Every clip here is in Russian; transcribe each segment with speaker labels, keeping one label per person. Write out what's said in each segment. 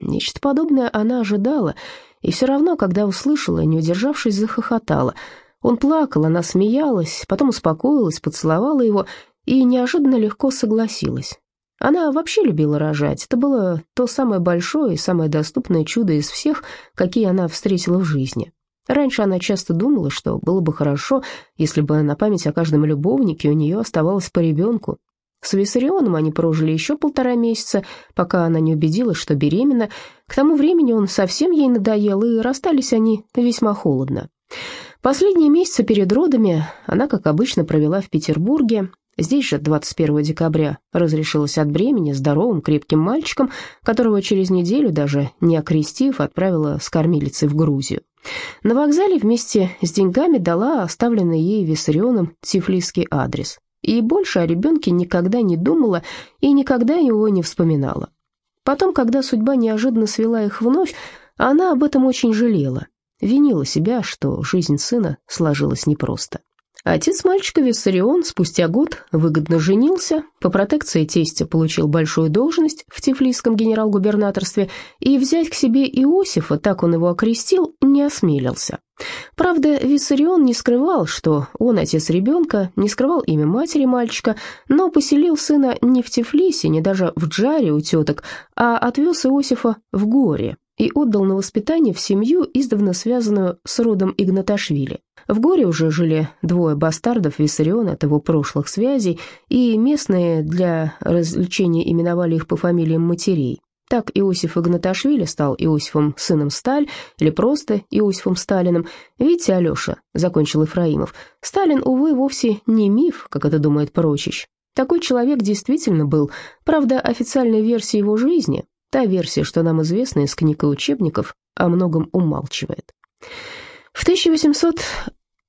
Speaker 1: Нечто подобное она ожидала, и все равно, когда услышала, не удержавшись, захохотала. Он плакал, она смеялась, потом успокоилась, поцеловала его и неожиданно легко согласилась. Она вообще любила рожать. Это было то самое большое и самое доступное чудо из всех, какие она встретила в жизни. Раньше она часто думала, что было бы хорошо, если бы на память о каждом любовнике у нее оставалось по ребенку. С Виссарионом они прожили еще полтора месяца, пока она не убедилась, что беременна. К тому времени он совсем ей надоел, и расстались они весьма холодно. Последние месяцы перед родами она, как обычно, провела в Петербурге. Здесь же 21 декабря разрешилась от бремени здоровым крепким мальчиком, которого через неделю, даже не окрестив, отправила с кормилицей в Грузию. На вокзале вместе с деньгами дала оставленный ей Виссарионом тифлисский адрес. И больше о ребенке никогда не думала и никогда его не вспоминала. Потом, когда судьба неожиданно свела их вновь, она об этом очень жалела. Винила себя, что жизнь сына сложилась непросто. Отец мальчика Виссарион спустя год выгодно женился, по протекции тестя получил большую должность в Тифлисском генерал-губернаторстве, и взять к себе Иосифа, так он его окрестил, не осмелился. Правда, Виссарион не скрывал, что он отец ребенка, не скрывал имя матери мальчика, но поселил сына не в Тифлисе, не даже в Джаре у теток, а отвез Иосифа в горе и отдал на воспитание в семью, издавна связанную с родом Игнаташвили. В горе уже жили двое бастардов Виссариона от его прошлых связей, и местные для развлечения именовали их по фамилиям матерей. Так Иосиф Игнаташвили стал Иосифом сыном Сталь, или просто Иосифом Сталиным. Видите, Алеша, закончил Ефраимов, Сталин, увы, вовсе не миф, как это думает Прочищ. Такой человек действительно был. Правда, официальная версия его жизни, та версия, что нам известна из книг и учебников, о многом умалчивает. В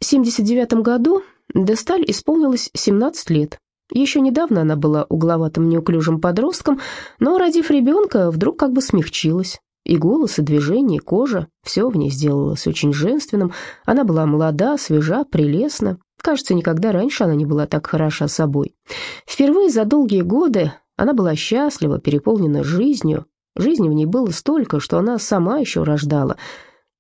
Speaker 1: 1879 году Десталь исполнилось 17 лет. Еще недавно она была угловатым неуклюжим подростком, но, родив ребенка, вдруг как бы смягчилась. И голос, и движение, и кожа – все в ней сделалось очень женственным. Она была молода, свежа, прелестна. Кажется, никогда раньше она не была так хороша собой. Впервые за долгие годы она была счастлива, переполнена жизнью. Жизни в ней было столько, что она сама еще рождала –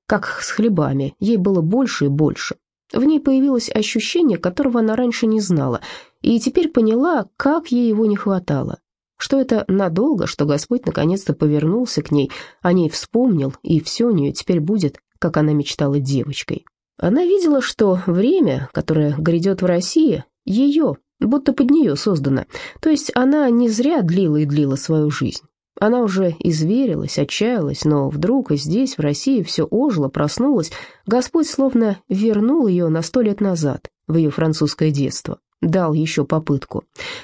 Speaker 1: как с хлебами, ей было больше и больше. В ней появилось ощущение, которого она раньше не знала, и теперь поняла, как ей его не хватало. Что это надолго, что Господь наконец-то повернулся к ней, о ней вспомнил, и все у нее теперь будет, как она мечтала девочкой. Она видела, что время, которое грядет в России, ее, будто под нее создано, то есть она не зря длила и длила свою жизнь. Она уже изверилась, отчаялась, но вдруг и здесь, в России, все ожило, проснулось. Господь словно вернул ее на сто лет назад, в ее французское детство. Дал еще попытку.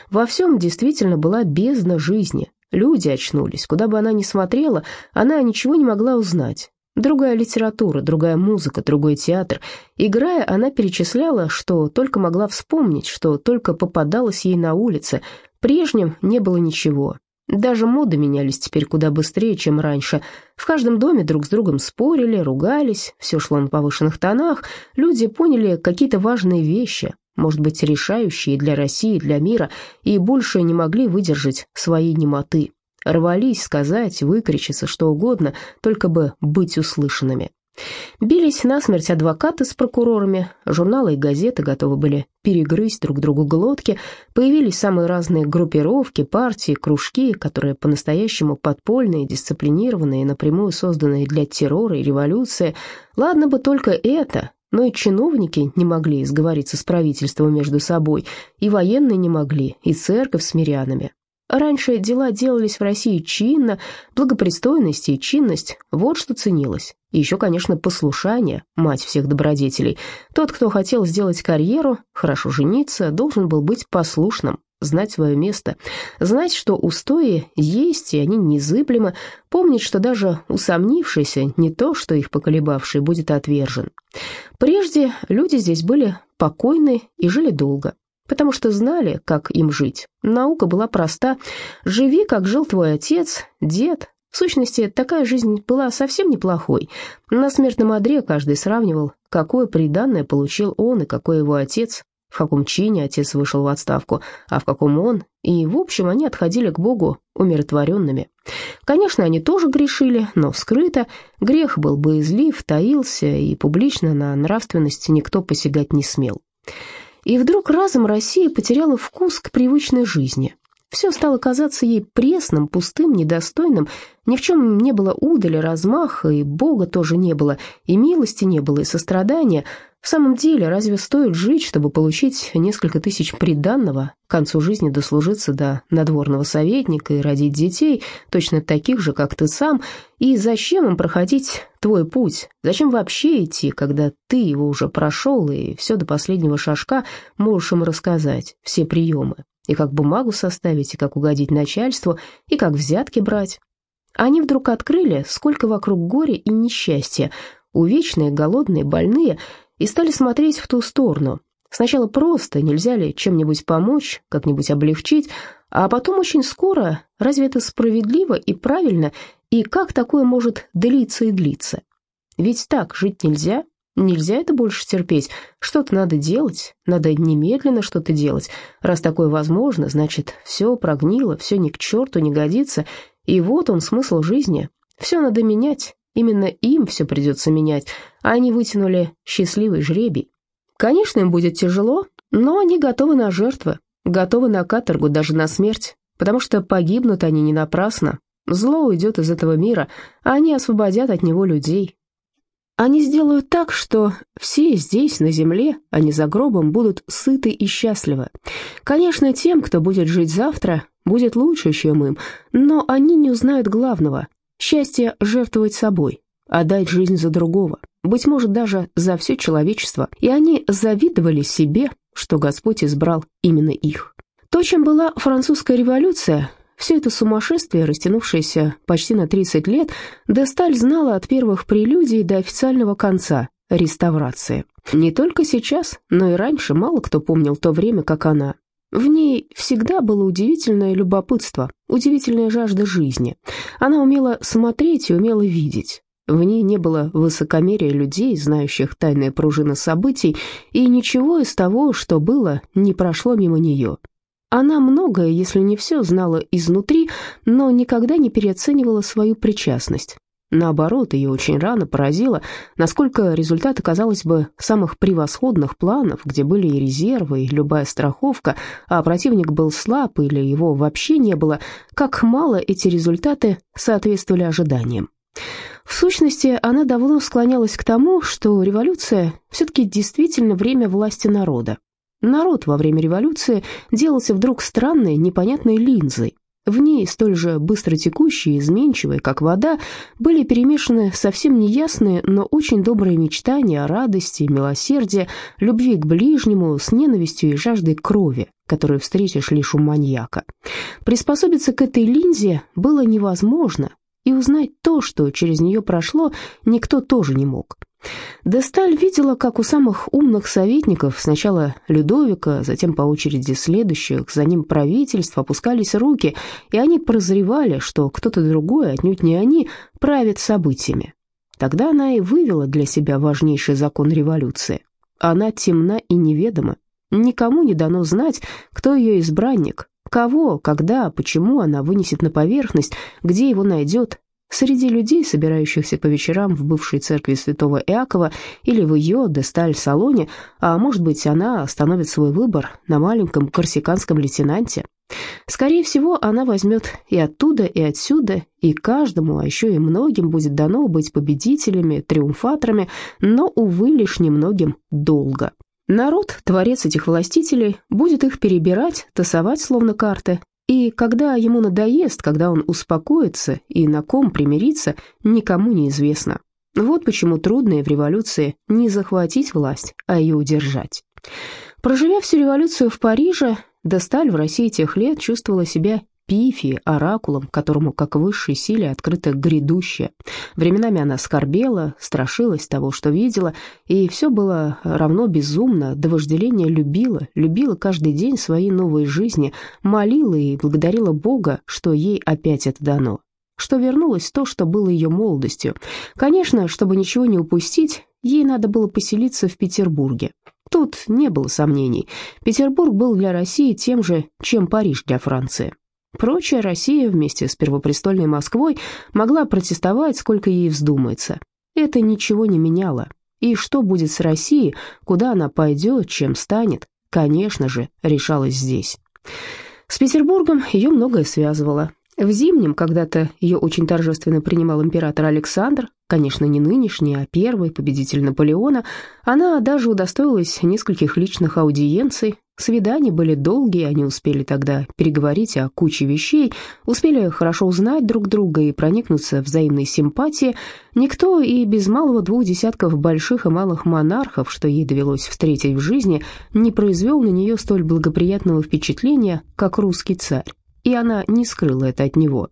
Speaker 1: Во всем действительно была бездна жизни. Люди очнулись. Куда бы она ни смотрела, она ничего не могла узнать. Другая литература, другая музыка, другой театр. Играя, она перечисляла, что только могла вспомнить, что только попадалось ей на улице. Прежним не было ничего. Даже моды менялись теперь куда быстрее, чем раньше. В каждом доме друг с другом спорили, ругались, все шло на повышенных тонах. Люди поняли какие-то важные вещи, может быть, решающие для России, для мира, и больше не могли выдержать своей немоты. Рвались сказать, выкричиться, что угодно, только бы быть услышанными. Бились насмерть адвокаты с прокурорами, журналы и газеты готовы были перегрызть друг другу глотки, появились самые разные группировки, партии, кружки, которые по-настоящему подпольные, дисциплинированные, напрямую созданные для террора и революции. Ладно бы только это, но и чиновники не могли сговориться с правительством между собой, и военные не могли, и церковь с мирянами. Раньше дела делались в России чинно, благопристойность и чинность – вот что ценилось. И еще, конечно, послушание, мать всех добродетелей. Тот, кто хотел сделать карьеру, хорошо жениться, должен был быть послушным, знать свое место, знать, что устои есть, и они незыблемы, помнить, что даже усомнившийся, не то, что их поколебавший, будет отвержен. Прежде люди здесь были покойны и жили долго потому что знали, как им жить. Наука была проста. Живи, как жил твой отец, дед. В сущности, такая жизнь была совсем неплохой. На смертном одре каждый сравнивал, какое приданное получил он и какой его отец. в каком чине отец вышел в отставку, а в каком он, и, в общем, они отходили к Богу умиротворенными. Конечно, они тоже грешили, но скрыто. Грех был боязлив, таился, и публично на нравственности никто посягать не смел. И вдруг разом Россия потеряла вкус к привычной жизни. Все стало казаться ей пресным, пустым, недостойным. Ни в чем не было удали, размаха, и Бога тоже не было, и милости не было, и сострадания. В самом деле, разве стоит жить, чтобы получить несколько тысяч приданного, к концу жизни дослужиться до надворного советника и родить детей, точно таких же, как ты сам, и зачем им проходить твой путь? Зачем вообще идти, когда ты его уже прошел и все до последнего шажка можешь им рассказать, все приемы? И как бумагу составить, и как угодить начальству, и как взятки брать. Они вдруг открыли, сколько вокруг горя и несчастья, увечные, голодные, больные, и стали смотреть в ту сторону. Сначала просто, нельзя ли чем-нибудь помочь, как-нибудь облегчить, а потом очень скоро, разве это справедливо и правильно, и как такое может длиться и длиться? Ведь так жить нельзя, Нельзя это больше терпеть. Что-то надо делать, надо немедленно что-то делать. Раз такое возможно, значит, все прогнило, все ни к черту не годится. И вот он, смысл жизни. Все надо менять. Именно им все придется менять, а они вытянули счастливый жребий. Конечно, им будет тяжело, но они готовы на жертвы, готовы на каторгу, даже на смерть, потому что погибнут они не напрасно. Зло уйдет из этого мира, а они освободят от него людей, они сделают так, что все здесь, на земле, а не за гробом, будут сыты и счастливы. Конечно, тем, кто будет жить завтра, будет лучше, чем им, но они не узнают главного – счастье жертвовать собой, отдать жизнь за другого, быть может, даже за все человечество. И они завидовали себе, что Господь избрал именно их. То, чем была французская революция – все это сумасшествие, растянувшееся почти на 30 лет, Десталь знала от первых прелюдий до официального конца – реставрации. Не только сейчас, но и раньше мало кто помнил то время, как она. В ней всегда было удивительное любопытство, удивительная жажда жизни. Она умела смотреть и умела видеть. В ней не было высокомерия людей, знающих тайные пружины событий, и ничего из того, что было, не прошло мимо нее. Она многое, если не все, знала изнутри, но никогда не переоценивала свою причастность. Наоборот, ее очень рано поразило, насколько результаты, казалось бы, самых превосходных планов, где были и резервы, и любая страховка, а противник был слаб или его вообще не было, как мало эти результаты соответствовали ожиданиям. В сущности, она давно склонялась к тому, что революция все-таки действительно время власти народа, Народ во время революции делался вдруг странной, непонятной линзой. В ней, столь же быстро текущие, изменчивые, как вода, были перемешаны совсем неясные, но очень добрые мечтания о радости, милосердии, любви к ближнему, с ненавистью и жаждой крови, которую встретишь лишь у маньяка. Приспособиться к этой линзе было невозможно, и узнать то, что через нее прошло, никто тоже не мог. Десталь видела, как у самых умных советников, сначала Людовика, затем по очереди следующих, за ним правительств, опускались руки, и они прозревали, что кто-то другой, отнюдь не они, правит событиями. Тогда она и вывела для себя важнейший закон революции. Она темна и неведома. Никому не дано знать, кто ее избранник, кого, когда, почему она вынесет на поверхность, где его найдет, Среди людей, собирающихся по вечерам в бывшей церкви святого Иакова или в ее Десталь-салоне, а может быть, она остановит свой выбор на маленьком корсиканском лейтенанте. Скорее всего, она возьмет и оттуда, и отсюда, и каждому, а еще и многим будет дано быть победителями, триумфаторами, но, увы, лишь немногим долго. Народ, творец этих властителей, будет их перебирать, тасовать словно карты, и когда ему надоест, когда он успокоится и на ком примирится, никому не известно. Вот почему трудно в революции не захватить власть, а ее удержать. Проживя всю революцию в Париже, Десталь в России тех лет чувствовала себя Пифи, оракулом, которому, как высшей силе, открыто грядущее. Временами она скорбела, страшилась того, что видела, и все было равно безумно, до вожделения любила, любила каждый день своей новой жизни, молила и благодарила Бога, что ей опять это дано, что вернулось то, что было ее молодостью. Конечно, чтобы ничего не упустить, ей надо было поселиться в Петербурге. Тут не было сомнений. Петербург был для России тем же, чем Париж для Франции. Прочая Россия вместе с первопрестольной Москвой могла протестовать, сколько ей вздумается. Это ничего не меняло. И что будет с Россией, куда она пойдет, чем станет, конечно же, решалось здесь. С Петербургом ее многое связывало. В зимнем когда-то ее очень торжественно принимал император Александр, конечно, не нынешний, а первый, победитель Наполеона. Она даже удостоилась нескольких личных аудиенций. Свидания были долгие, они успели тогда переговорить о куче вещей, успели хорошо узнать друг друга и проникнуться взаимной симпатией. Никто и без малого двух десятков больших и малых монархов, что ей довелось встретить в жизни, не произвел на нее столь благоприятного впечатления, как русский царь и она не скрыла это от него.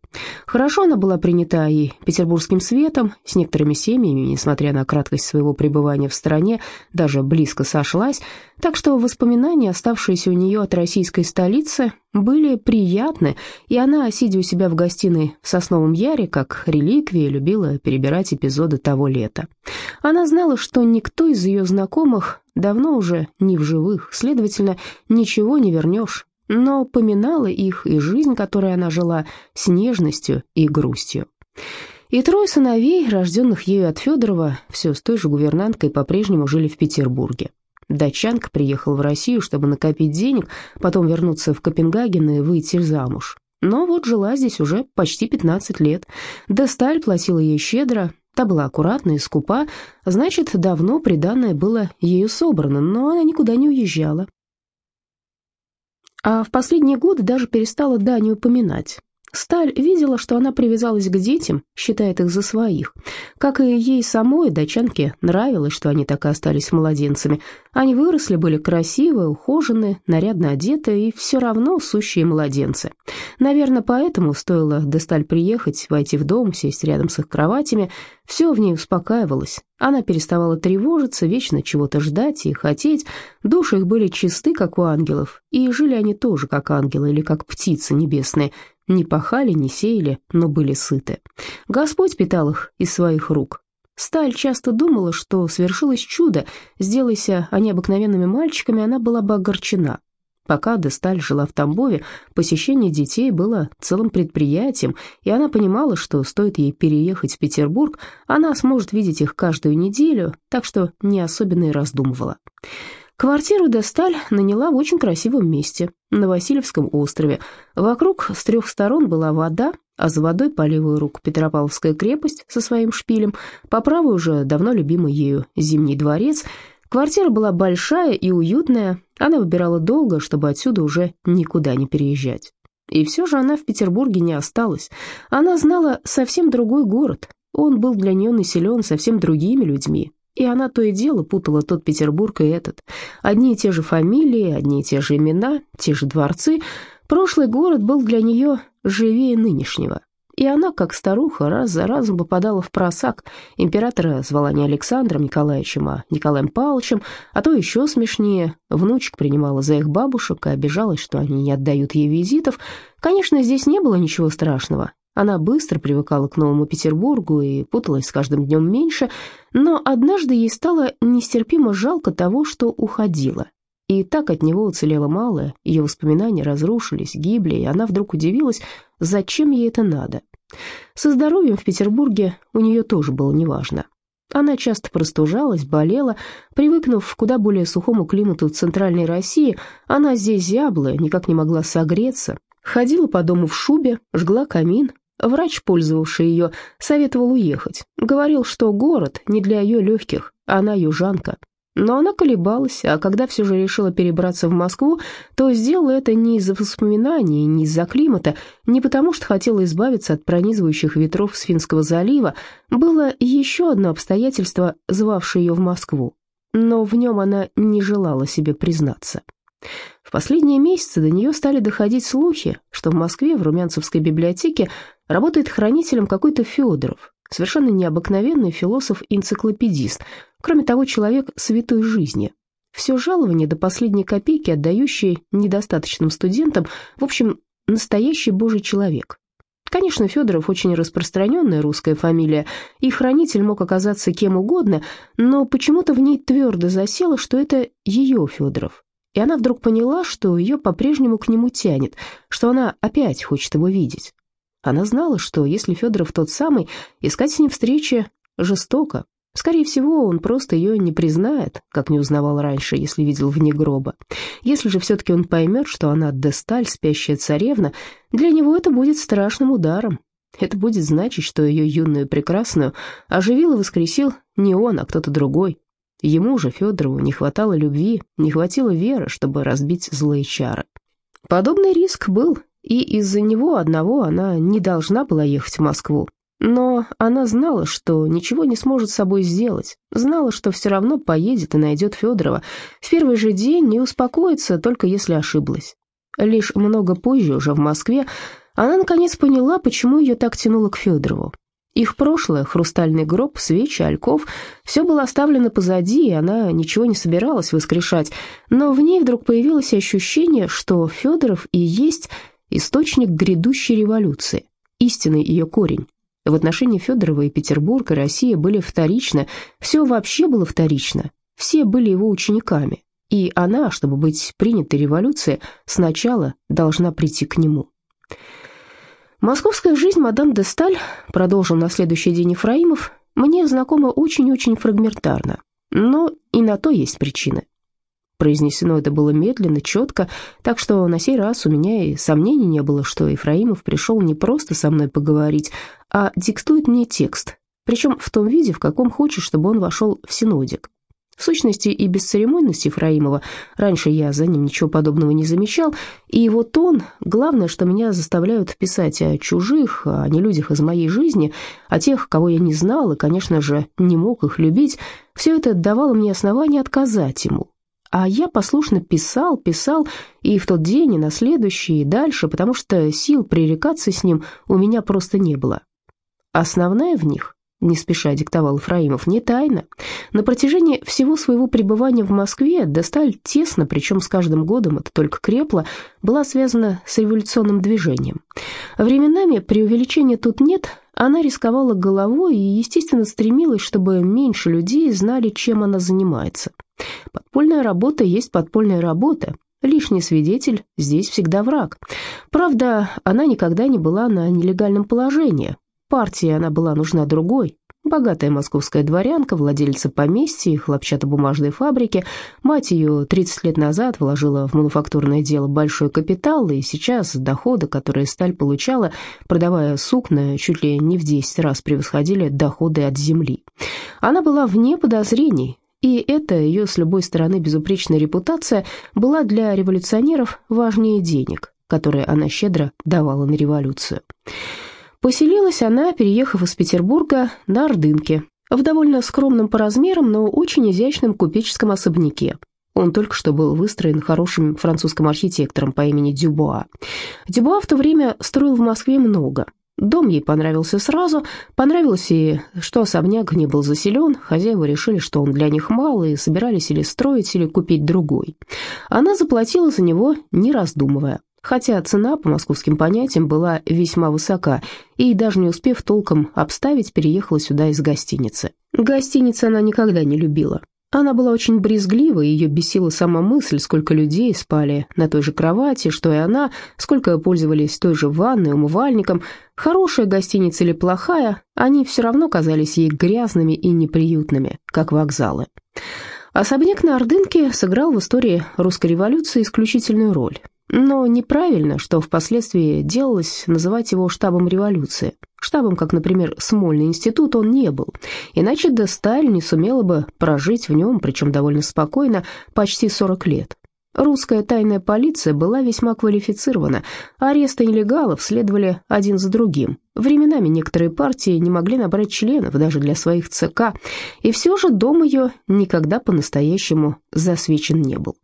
Speaker 1: Хорошо она была принята и петербургским светом, с некоторыми семьями, несмотря на краткость своего пребывания в стране, даже близко сошлась, так что воспоминания, оставшиеся у нее от российской столицы, были приятны, и она, сидя у себя в гостиной в Сосновом Яре, как реликвии, любила перебирать эпизоды того лета. Она знала, что никто из ее знакомых давно уже не в живых, следовательно, ничего не вернешь, но поминала их и жизнь, которой она жила, с нежностью и грустью. И трое сыновей, рожденных ею от Федорова, все с той же гувернанткой по-прежнему жили в Петербурге. Датчанка приехала в Россию, чтобы накопить денег, потом вернуться в Копенгаген и выйти замуж. Но вот жила здесь уже почти 15 лет. Досталь платила ей щедро, та была аккуратна и скупа, значит, давно приданное было ею собрано, но она никуда не уезжала а в последние годы даже перестала Дани упоминать. Сталь видела, что она привязалась к детям, считает их за своих. Как и ей самой, дачанке нравилось, что они так и остались младенцами. Они выросли, были красивые, ухоженные, нарядно одетые и все равно сущие младенцы. Наверное, поэтому стоило Десталь приехать, войти в дом, сесть рядом с их кроватями. Все в ней успокаивалось. Она переставала тревожиться, вечно чего-то ждать и хотеть. Души их были чисты, как у ангелов, и жили они тоже, как ангелы или как птицы небесные – не пахали, не сеяли, но были сыты. Господь питал их из своих рук. Сталь часто думала, что свершилось чудо, сделайся они обыкновенными мальчиками, она была бы огорчена. Пока Десталь жила в Тамбове, посещение детей было целым предприятием, и она понимала, что стоит ей переехать в Петербург, она сможет видеть их каждую неделю, так что не особенно и раздумывала. Квартиру Десталь наняла в очень красивом месте, на Васильевском острове. Вокруг с трех сторон была вода, а за водой по левую руку Петропавловская крепость со своим шпилем, по правую уже давно любимый ею Зимний дворец. Квартира была большая и уютная, она выбирала долго, чтобы отсюда уже никуда не переезжать. И все же она в Петербурге не осталась. Она знала совсем другой город. Он был для нее населен совсем другими людьми, и она то и дело путала тот Петербург и этот. Одни и те же фамилии, одни и те же имена, те же дворцы. Прошлый город был для нее живее нынешнего. И она, как старуха, раз за разом попадала в просак. Императора звала не Александром Николаевичем, а Николаем Павловичем, а то еще смешнее. Внучек принимала за их бабушек и обижалась, что они не отдают ей визитов. Конечно, здесь не было ничего страшного. Она быстро привыкала к Новому Петербургу и путалась с каждым днем меньше, но однажды ей стало нестерпимо жалко того, что уходила. И так от него уцелело мало, ее воспоминания разрушились, гибли, и она вдруг удивилась, зачем ей это надо. Со здоровьем в Петербурге у нее тоже было неважно. Она часто простужалась, болела. Привыкнув к куда более сухому климату центральной России, она здесь зябла, никак не могла согреться. Ходила по дому в шубе, жгла камин, Врач, пользовавший ее, советовал уехать. Говорил, что город не для ее легких, она южанка. Но она колебалась, а когда все же решила перебраться в Москву, то сделала это не из-за воспоминаний, не из-за климата, не потому что хотела избавиться от пронизывающих ветров с Финского залива. Было еще одно обстоятельство, звавшее ее в Москву. Но в нем она не желала себе признаться. В последние месяцы до нее стали доходить слухи, что в Москве в Румянцевской библиотеке работает хранителем какой-то Федоров, совершенно необыкновенный философ-энциклопедист, кроме того, человек святой жизни. Все жалование до последней копейки, отдающий недостаточным студентам, в общем, настоящий божий человек. Конечно, Федоров очень распространенная русская фамилия, и хранитель мог оказаться кем угодно, но почему-то в ней твердо засело, что это ее Федоров. И она вдруг поняла, что ее по-прежнему к нему тянет, что она опять хочет его видеть. Она знала, что если Федоров тот самый, искать с ним встречи жестоко. Скорее всего, он просто ее не признает, как не узнавал раньше, если видел вне гроба. Если же все-таки он поймет, что она Десталь, спящая царевна, для него это будет страшным ударом. Это будет значить, что ее юную прекрасную оживил и воскресил не он, а кто-то другой. Ему же, Федорову, не хватало любви, не хватило веры, чтобы разбить злые чары. Подобный риск был, и из-за него одного она не должна была ехать в Москву. Но она знала, что ничего не сможет с собой сделать, знала, что все равно поедет и найдет Федорова в первый же день не успокоится, только если ошиблась. Лишь много позже, уже в Москве, она наконец поняла, почему ее так тянуло к Федорову. Их прошлое, хрустальный гроб, свечи, ольков, все было оставлено позади, и она ничего не собиралась воскрешать, но в ней вдруг появилось ощущение, что Федоров и есть источник грядущей революции, истинный ее корень. В отношении Федорова и Петербурга Россия были вторичны, все вообще было вторично, все были его учениками, и она, чтобы быть принятой революцией, сначала должна прийти к нему. Московская жизнь мадам де Сталь, продолжил на следующий день Ефраимов, мне знакома очень-очень фрагментарно, но и на то есть причины. Произнесено это было медленно, четко, так что на сей раз у меня и сомнений не было, что Ефраимов пришел не просто со мной поговорить, а диктует мне текст, причем в том виде, в каком хочет, чтобы он вошел в синодик. В сущности, и бесцеремонность Ефраимова, раньше я за ним ничего подобного не замечал, и вот он, главное, что меня заставляют писать о чужих, о не людях из моей жизни, о тех, кого я не знал и, конечно же, не мог их любить, все это давало мне основание отказать ему. А я послушно писал, писал, и в тот день, и на следующий, и дальше, потому что сил пререкаться с ним у меня просто не было. Основная в них, не спеша диктовал Ефраимов, не тайна. На протяжении всего своего пребывания в Москве Досталь тесно, причем с каждым годом это только крепло, была связана с революционным движением. Временами преувеличения тут нет, она рисковала головой и, естественно, стремилась, чтобы меньше людей знали, чем она занимается. Подпольная работа есть подпольная работа, Лишний свидетель здесь всегда враг. Правда, она никогда не была на нелегальном положении. Партии она была нужна другой. Богатая московская дворянка, владельца поместья и хлопчатобумажной фабрики. Мать ее 30 лет назад вложила в мануфактурное дело большой капитал, и сейчас доходы, которые Сталь получала, продавая сукна, чуть ли не в 10 раз превосходили доходы от земли. Она была вне подозрений, и эта ее с любой стороны безупречная репутация была для революционеров важнее денег, которые она щедро давала на революцию. Поселилась она, переехав из Петербурга, на Ордынке, в довольно скромном по размерам, но очень изящном купеческом особняке. Он только что был выстроен хорошим французским архитектором по имени Дюбуа. Дюбуа в то время строил в Москве много. Дом ей понравился сразу, понравилось и, что особняк не был заселен, хозяева решили, что он для них мал, и собирались или строить, или купить другой. Она заплатила за него, не раздумывая хотя цена по московским понятиям была весьма высока, и даже не успев толком обставить, переехала сюда из гостиницы. Гостиницы она никогда не любила. Она была очень брезглива, и ее бесила сама мысль, сколько людей спали на той же кровати, что и она, сколько пользовались той же ванной, умывальником. Хорошая гостиница или плохая, они все равно казались ей грязными и неприютными, как вокзалы. Особняк на Ордынке сыграл в истории русской революции исключительную роль. Но неправильно, что впоследствии делалось называть его штабом революции. Штабом, как, например, Смольный институт, он не был. Иначе Десталь не сумела бы прожить в нем, причем довольно спокойно, почти 40 лет. Русская тайная полиция была весьма квалифицирована, аресты нелегалов следовали один за другим. Временами некоторые партии не могли набрать членов даже для своих ЦК, и все же дом ее никогда по-настоящему засвечен не был.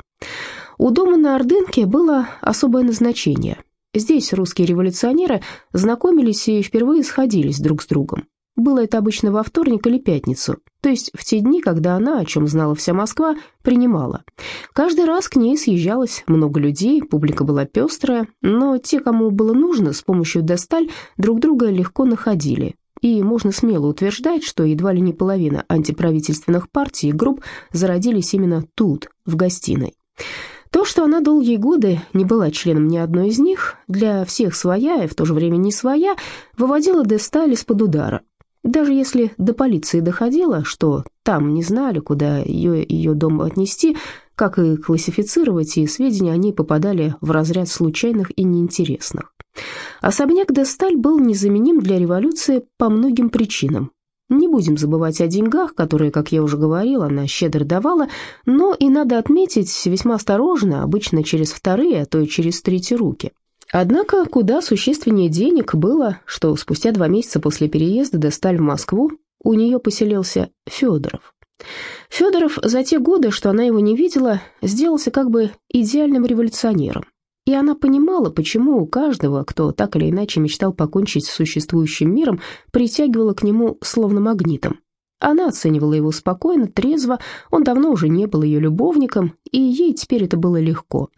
Speaker 1: У дома на Ордынке было особое назначение. Здесь русские революционеры знакомились и впервые сходились друг с другом. Было это обычно во вторник или пятницу, то есть в те дни, когда она, о чем знала вся Москва, принимала. Каждый раз к ней съезжалось много людей, публика была пестрая, но те, кому было нужно, с помощью Десталь друг друга легко находили. И можно смело утверждать, что едва ли не половина антиправительственных партий и групп зародились именно тут, в гостиной. То, что она долгие годы не была членом ни одной из них, для всех своя и в то же время не своя, выводило Десталь из-под удара. Даже если до полиции доходило, что там не знали, куда ее, ее дом отнести, как и классифицировать, и сведения о ней попадали в разряд случайных и неинтересных. Особняк Десталь был незаменим для революции по многим причинам. Не будем забывать о деньгах, которые, как я уже говорила, она щедро давала, но и надо отметить весьма осторожно, обычно через вторые, а то и через третьи руки. Однако куда существеннее денег было, что спустя два месяца после переезда Десталь в Москву у нее поселился Федоров. Федоров за те годы, что она его не видела, сделался как бы идеальным революционером. И она понимала, почему у каждого, кто так или иначе мечтал покончить с существующим миром, притягивала к нему словно магнитом. Она оценивала его спокойно, трезво, он давно уже не был ее любовником, и ей теперь это было легко.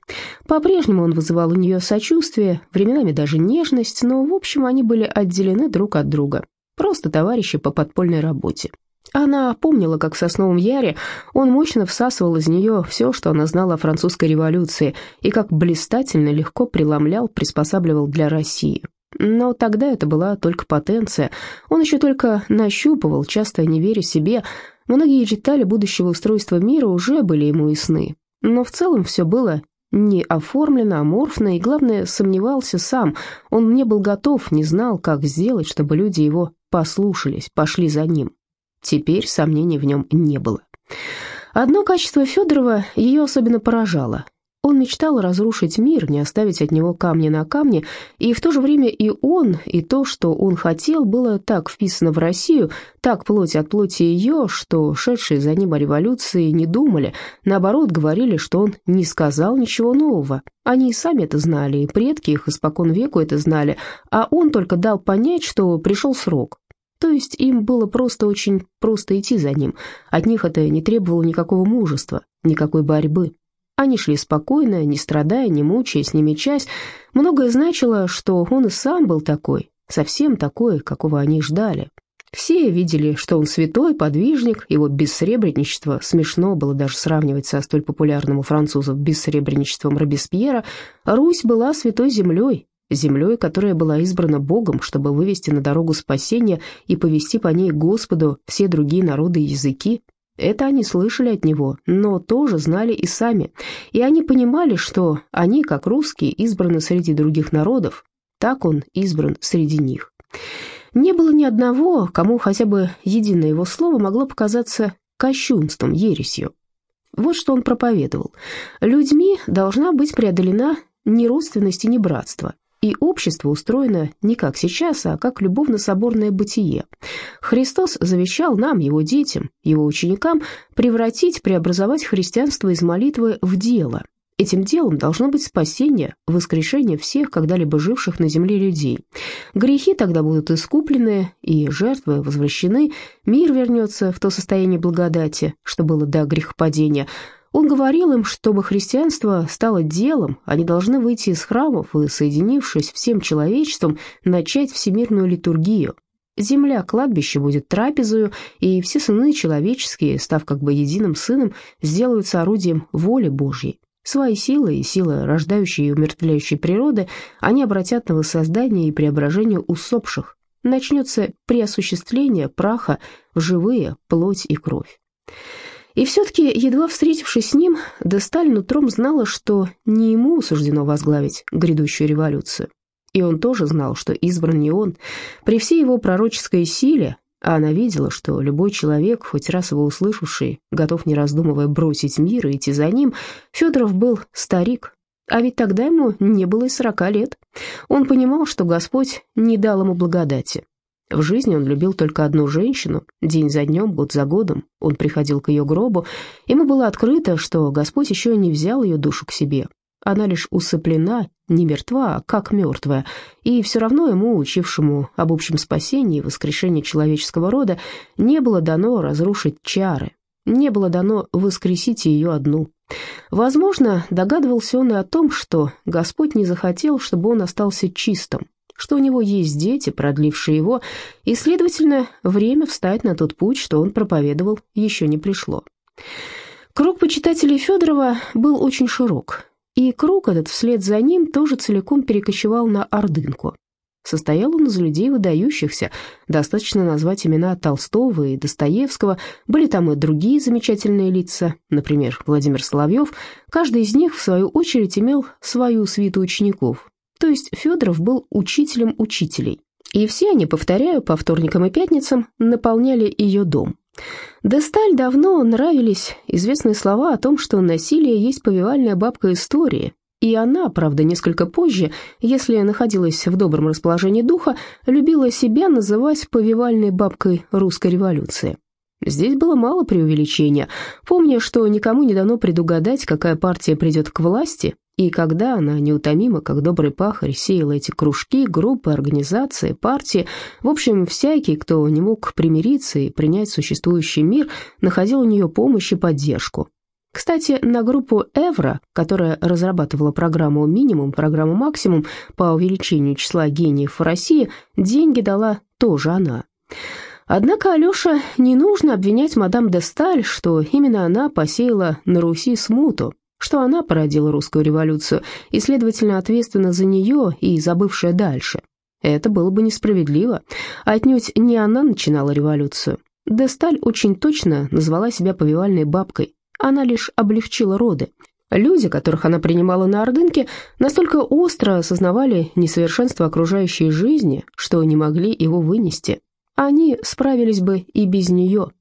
Speaker 1: По-прежнему он вызывал у нее сочувствие, временами даже нежность, но, в общем, они были отделены друг от друга. Просто товарищи по подпольной работе. Она помнила, как в Сосновом Яре он мощно всасывал из нее все, что она знала о французской революции, и как блистательно легко преломлял, приспосабливал для России. Но тогда это была только потенция. Он еще только нащупывал, часто не веря себе. Многие детали будущего устройства мира уже были ему ясны. Но в целом все было не оформлено, аморфно, и, главное, сомневался сам. Он не был готов, не знал, как сделать, чтобы люди его послушались, пошли за ним. Теперь сомнений в нем не было. Одно качество Федорова ее особенно поражало. Он мечтал разрушить мир, не оставить от него камня на камне, и в то же время и он, и то, что он хотел, было так вписано в Россию, так плоть от плоти ее, что шедшие за ним о революции не думали, наоборот, говорили, что он не сказал ничего нового. Они и сами это знали, и предки их испокон веку это знали, а он только дал понять, что пришел срок. То есть им было просто очень просто идти за ним, от них это не требовало никакого мужества, никакой борьбы. Они шли спокойно, не страдая, не мучаясь, не мечась. Многое значило, что он и сам был такой, совсем такой, какого они ждали. Все видели, что он святой, подвижник, его бессребреничество смешно было даже сравнивать со столь популярным у французов бессребреничеством Робеспьера. Русь была святой землей, землей, которая была избрана Богом, чтобы вывести на дорогу спасения и повести по ней Господу все другие народы и языки. Это они слышали от него, но тоже знали и сами. И они понимали, что они, как русские, избраны среди других народов, так он избран среди них. Не было ни одного, кому хотя бы единое его слово могло показаться кощунством, ересью. Вот что он проповедовал. Людьми должна быть преодолена не родственность и не братство, и общество устроено не как сейчас, а как любовно-соборное бытие. Христос завещал нам, его детям, его ученикам, превратить, преобразовать христианство из молитвы в дело. Этим делом должно быть спасение, воскрешение всех когда-либо живших на земле людей. Грехи тогда будут искуплены, и жертвы возвращены, мир вернется в то состояние благодати, что было до грехопадения – он говорил им, чтобы христианство стало делом, они должны выйти из храмов и, соединившись всем человечеством, начать всемирную литургию. Земля, кладбище будет трапезою, и все сыны человеческие, став как бы единым сыном, сделаются орудием воли Божьей. Свои силы и силы рождающей и умертвляющей природы они обратят на воссоздание и преображение усопших. Начнется преосуществление праха в живые плоть и кровь. И все-таки, едва встретившись с ним, Десталь нутром знала, что не ему суждено возглавить грядущую революцию. И он тоже знал, что избран не он. При всей его пророческой силе, а она видела, что любой человек, хоть раз его услышавший, готов, не раздумывая, бросить мир и идти за ним, Федоров был старик, а ведь тогда ему не было и сорока лет. Он понимал, что Господь не дал ему благодати. В жизни он любил только одну женщину. День за днем, год за годом он приходил к ее гробу. Ему было открыто, что Господь еще не взял ее душу к себе. Она лишь усыплена, не мертва, а как мертвая, и все равно ему, учившему об общем спасении и воскрешении человеческого рода, не было дано разрушить чары, не было дано воскресить ее одну. Возможно, догадывался он и о том, что Господь не захотел, чтобы он остался чистым, что у него есть дети, продлившие его, и, следовательно, время встать на тот путь, что он проповедовал, еще не пришло. Круг почитателей Федорова был очень широк, и круг этот вслед за ним тоже целиком перекочевал на Ордынку. Состоял он из людей выдающихся, достаточно назвать имена Толстого и Достоевского, были там и другие замечательные лица, например, Владимир Соловьев, каждый из них, в свою очередь, имел свою свиту учеников, то есть Федоров был учителем учителей. И все они, повторяю, по вторникам и пятницам наполняли ее дом. Десталь давно нравились известные слова о том, что насилие есть повивальная бабка истории, и она, правда, несколько позже, если находилась в добром расположении духа, любила себя называть повивальной бабкой русской революции. Здесь было мало преувеличения. Помня, что никому не дано предугадать, какая партия придет к власти, и когда она неутомимо, как добрый пахарь, сеяла эти кружки, группы, организации, партии, в общем, всякий, кто не мог примириться и принять существующий мир, находил у нее помощь и поддержку. Кстати, на группу «Эвро», которая разрабатывала программу «Минимум», программу «Максимум» по увеличению числа гениев в России, деньги дала тоже она. Однако Алёша не нужно обвинять мадам де Сталь, что именно она посеяла на Руси смуту, что она породила русскую революцию и, следовательно, ответственна за нее и забывшая дальше. Это было бы несправедливо. Отнюдь не она начинала революцию. Де Сталь очень точно назвала себя повивальной бабкой, она лишь облегчила роды. Люди, которых она принимала на Ордынке, настолько остро осознавали несовершенство окружающей жизни, что не могли его вынести. Они справились бы и без нее.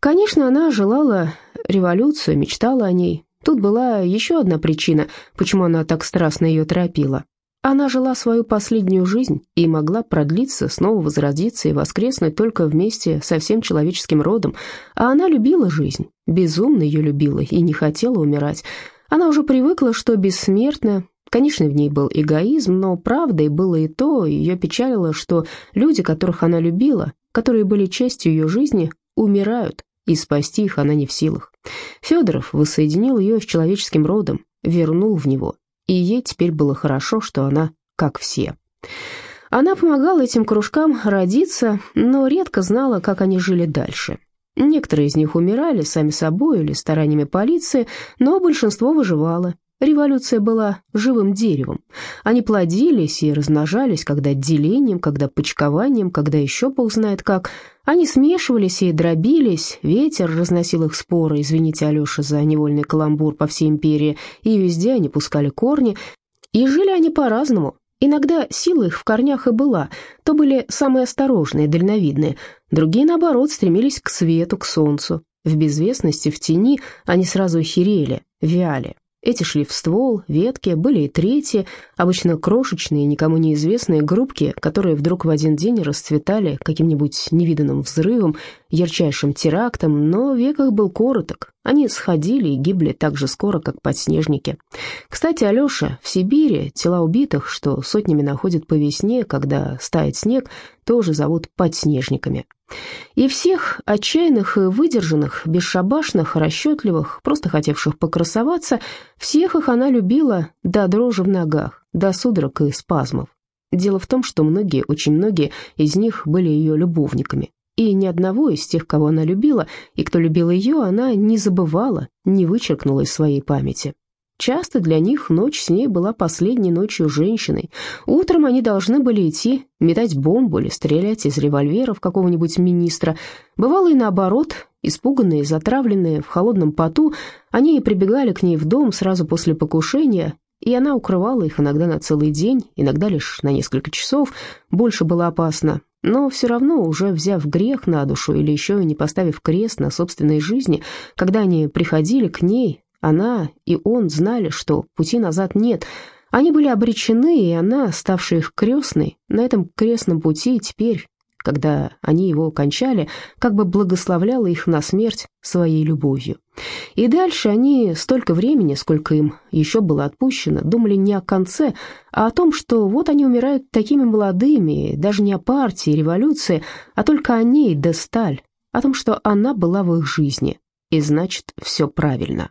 Speaker 1: Конечно, она желала революцию, мечтала о ней. Тут была еще одна причина, почему она так страстно ее торопила. Она жила свою последнюю жизнь и могла продлиться, снова возродиться и воскреснуть только вместе со всем человеческим родом. А она любила жизнь, безумно ее любила и не хотела умирать. Она уже привыкла, что бессмертна. Конечно, в ней был эгоизм, но правдой было и то, ее печалило, что люди, которых она любила, которые были частью ее жизни, умирают, и спасти их она не в силах. Федоров воссоединил ее с человеческим родом, вернул в него, и ей теперь было хорошо, что она как все. Она помогала этим кружкам родиться, но редко знала, как они жили дальше. Некоторые из них умирали сами собой или стараниями полиции, но большинство выживало. Революция была живым деревом. Они плодились и размножались, когда делением, когда почкованием, когда еще бог знает как. Они смешивались и дробились, ветер разносил их споры, извините, Алеша, за невольный каламбур по всей империи, и везде они пускали корни. И жили они по-разному. Иногда сила их в корнях и была, то были самые осторожные, дальновидные, другие, наоборот, стремились к свету, к солнцу. В безвестности, в тени они сразу херели, вяли. Эти шли в ствол, ветки, были и третьи, обычно крошечные, никому неизвестные группки, которые вдруг в один день расцветали каким-нибудь невиданным взрывом, ярчайшим терактом, но век их был короток. Они сходили и гибли так же скоро, как подснежники. Кстати, Алеша, в Сибири тела убитых, что сотнями находят по весне, когда стает снег, тоже зовут подснежниками. И всех отчаянных и выдержанных, бесшабашных, расчетливых, просто хотевших покрасоваться, всех их она любила до дрожи в ногах, до судорог и спазмов. Дело в том, что многие, очень многие из них были ее любовниками. И ни одного из тех, кого она любила, и кто любил ее, она не забывала, не вычеркнула из своей памяти. Часто для них ночь с ней была последней ночью женщиной. Утром они должны были идти, метать бомбу или стрелять из револьверов какого-нибудь министра. Бывало и наоборот, испуганные, затравленные, в холодном поту, они прибегали к ней в дом сразу после покушения, и она укрывала их иногда на целый день, иногда лишь на несколько часов, больше было опасно. Но все равно, уже взяв грех на душу или еще не поставив крест на собственной жизни, когда они приходили к ней, она и он знали, что пути назад нет. Они были обречены, и она, ставшая их крестной, на этом крестном пути теперь когда они его кончали, как бы благословляла их на смерть своей любовью. И дальше они столько времени, сколько им еще было отпущено, думали не о конце, а о том, что вот они умирают такими молодыми, даже не о партии, революции, а только о ней, де Сталь, о том, что она была в их жизни, и значит, все правильно.